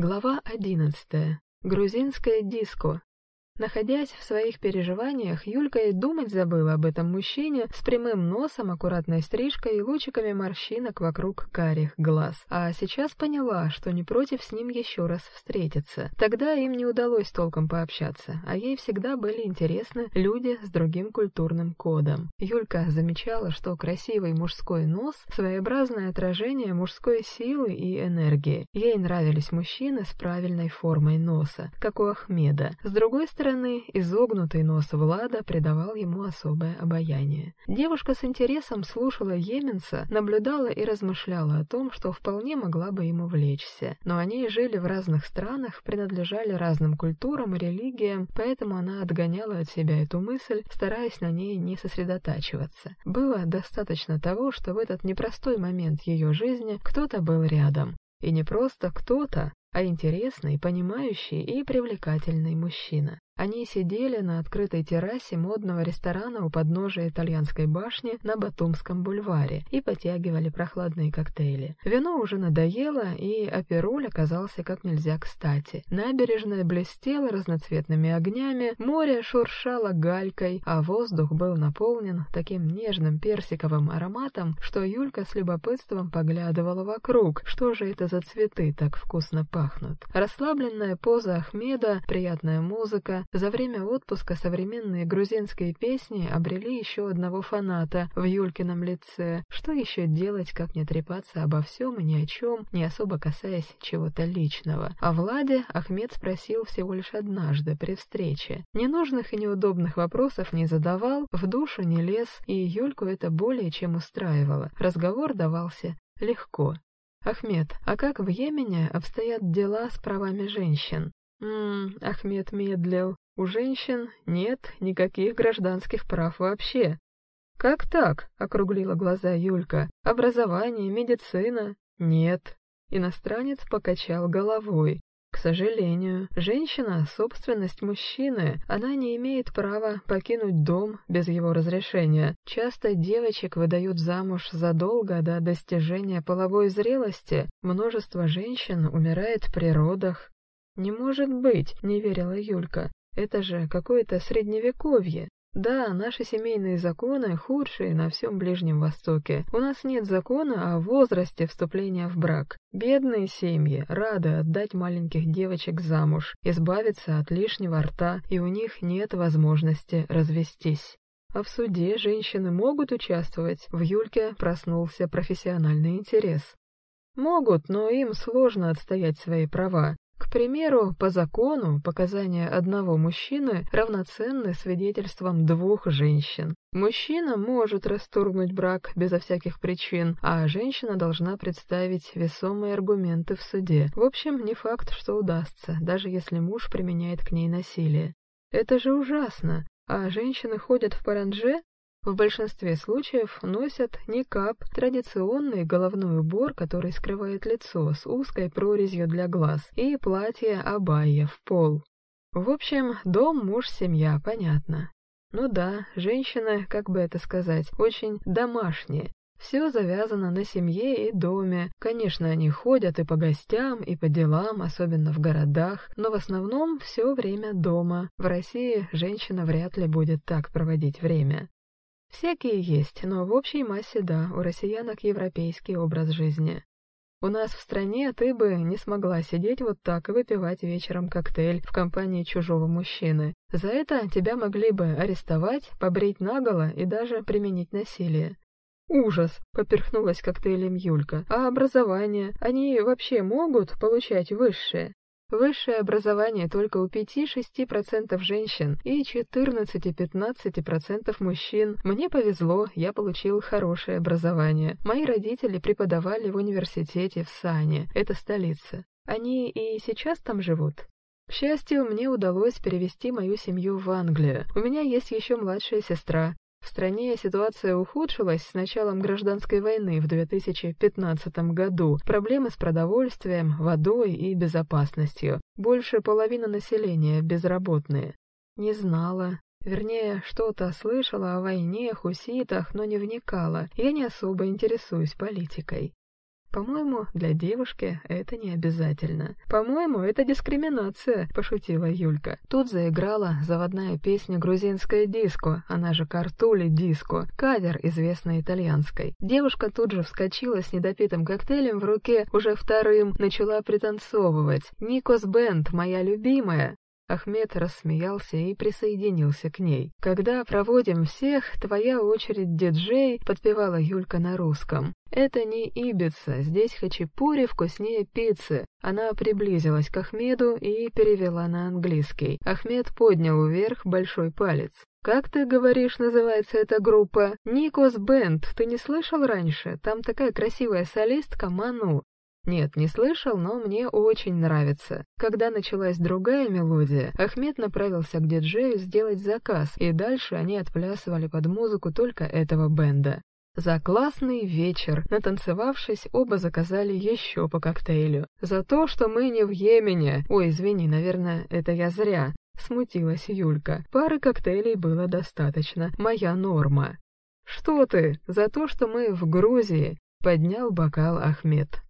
Глава одиннадцатая. Грузинское диско. Находясь в своих переживаниях, Юлька и думать забыла об этом мужчине с прямым носом, аккуратной стрижкой и лучиками морщинок вокруг карих глаз. А сейчас поняла, что не против с ним еще раз встретиться. Тогда им не удалось толком пообщаться, а ей всегда были интересны люди с другим культурным кодом. Юлька замечала, что красивый мужской нос — своеобразное отражение мужской силы и энергии. Ей нравились мужчины с правильной формой носа, как у Ахмеда. С другой стороны, стороны, изогнутый нос Влада придавал ему особое обаяние. Девушка с интересом слушала Еменса, наблюдала и размышляла о том, что вполне могла бы ему влечься. Но они жили в разных странах, принадлежали разным культурам и религиям, поэтому она отгоняла от себя эту мысль, стараясь на ней не сосредотачиваться. Было достаточно того, что в этот непростой момент ее жизни кто-то был рядом. И не просто кто-то, а интересный, понимающий и привлекательный мужчина. Они сидели на открытой террасе модного ресторана у подножия итальянской башни на Батумском бульваре и потягивали прохладные коктейли. Вино уже надоело, и апероль оказался как нельзя кстати. Набережная блестела разноцветными огнями, море шуршало галькой, а воздух был наполнен таким нежным персиковым ароматом, что Юлька с любопытством поглядывала вокруг, что же это за цветы так вкусно пахнут. Расслабленная поза Ахмеда, приятная музыка, за время отпуска современные грузинские песни обрели еще одного фаната в Юлькином лице. Что еще делать, как не трепаться обо всем и ни о чем, не особо касаясь чего-то личного? О Владе Ахмед спросил всего лишь однажды при встрече. Ненужных и неудобных вопросов не задавал, в душу не лез, и Юльку это более чем устраивало. Разговор давался легко. «Ахмед, а как в Йемене обстоят дела с правами женщин?» Ммм, Ахмед медлил. У женщин нет никаких гражданских прав вообще. Как так? округлила глаза Юлька. Образование, медицина? Нет. Иностранец покачал головой. К сожалению, женщина — собственность мужчины, она не имеет права покинуть дом без его разрешения. Часто девочек выдают замуж задолго до достижения половой зрелости. Множество женщин умирает при родах. «Не может быть!» — не верила Юлька. «Это же какое-то средневековье!» Да, наши семейные законы худшие на всем Ближнем Востоке. У нас нет закона о возрасте вступления в брак. Бедные семьи рады отдать маленьких девочек замуж, избавиться от лишнего рта, и у них нет возможности развестись. А в суде женщины могут участвовать. В Юльке проснулся профессиональный интерес. Могут, но им сложно отстоять свои права. К примеру, по закону показания одного мужчины равноценны свидетельствам двух женщин. Мужчина может расторгнуть брак безо всяких причин, а женщина должна представить весомые аргументы в суде. В общем, не факт, что удастся, даже если муж применяет к ней насилие. Это же ужасно. А женщины ходят в паранже, в большинстве случаев носят никап, традиционный головной убор, который скрывает лицо с узкой прорезью для глаз, и платье абайя в пол. В общем, дом, муж, семья, понятно. Ну да, женщины, как бы это сказать, очень домашние. Все завязано на семье и доме. Конечно, они ходят и по гостям, и по делам, особенно в городах, но в основном все время дома. В России женщина вряд ли будет так проводить время. Всякие есть, но в общей массе да, у россиянок европейский образ жизни. У нас в стране ты бы не смогла сидеть вот так и выпивать вечером коктейль в компании чужого мужчины. За это тебя могли бы арестовать, побрить наголо и даже применить насилие. Ужас, поперхнулась коктейлем Юлька. А образование, они вообще могут получать высшее? Высшее образование только у 5-6% женщин и 14-15% мужчин. Мне повезло, я получил хорошее образование. Мои родители преподавали в университете в Сане, это столица. Они и сейчас там живут? К счастью, мне удалось перевести мою семью в Англию. У меня есть еще младшая сестра. В стране ситуация ухудшилась с началом гражданской войны в 2015 году. Проблемы с продовольствием, водой и безопасностью. Больше половины населения безработные. Не знала. Вернее, что-то слышала о войне, хуситах, но не вникала. Я не особо интересуюсь политикой. По-моему, для девушки это не обязательно. По-моему, это дискриминация, пошутила Юлька. Тут заиграла заводная песня грузинская диско, она же картули диско, кавер известной итальянской. Девушка тут же вскочила с недопитым коктейлем в руке, уже вторым, начала пританцовывать. «Никос Бенд, моя любимая!» Ахмед рассмеялся и присоединился к ней. «Когда проводим всех, твоя очередь, диджей», — подпевала Юлька на русском. «Это не Ибица, здесь хачапури вкуснее пиццы». Она приблизилась к Ахмеду и перевела на английский. Ахмед поднял вверх большой палец. «Как ты говоришь, называется эта группа?» «Никос Бенд. Ты не слышал раньше? Там такая красивая солистка Ману. Нет, не слышал, но мне очень нравится. Когда началась другая мелодия, Ахмед направился к диджею сделать заказ, и дальше они отплясывали под музыку только этого бенда. За классный вечер, натанцевавшись, оба заказали еще по коктейлю. За то, что мы не в Йемене. Ой, извини, наверное, это я зря. Смутилась Юлька. Пары коктейлей было достаточно. Моя норма. Что ты? За то, что мы в Грузии. Поднял бокал Ахмед.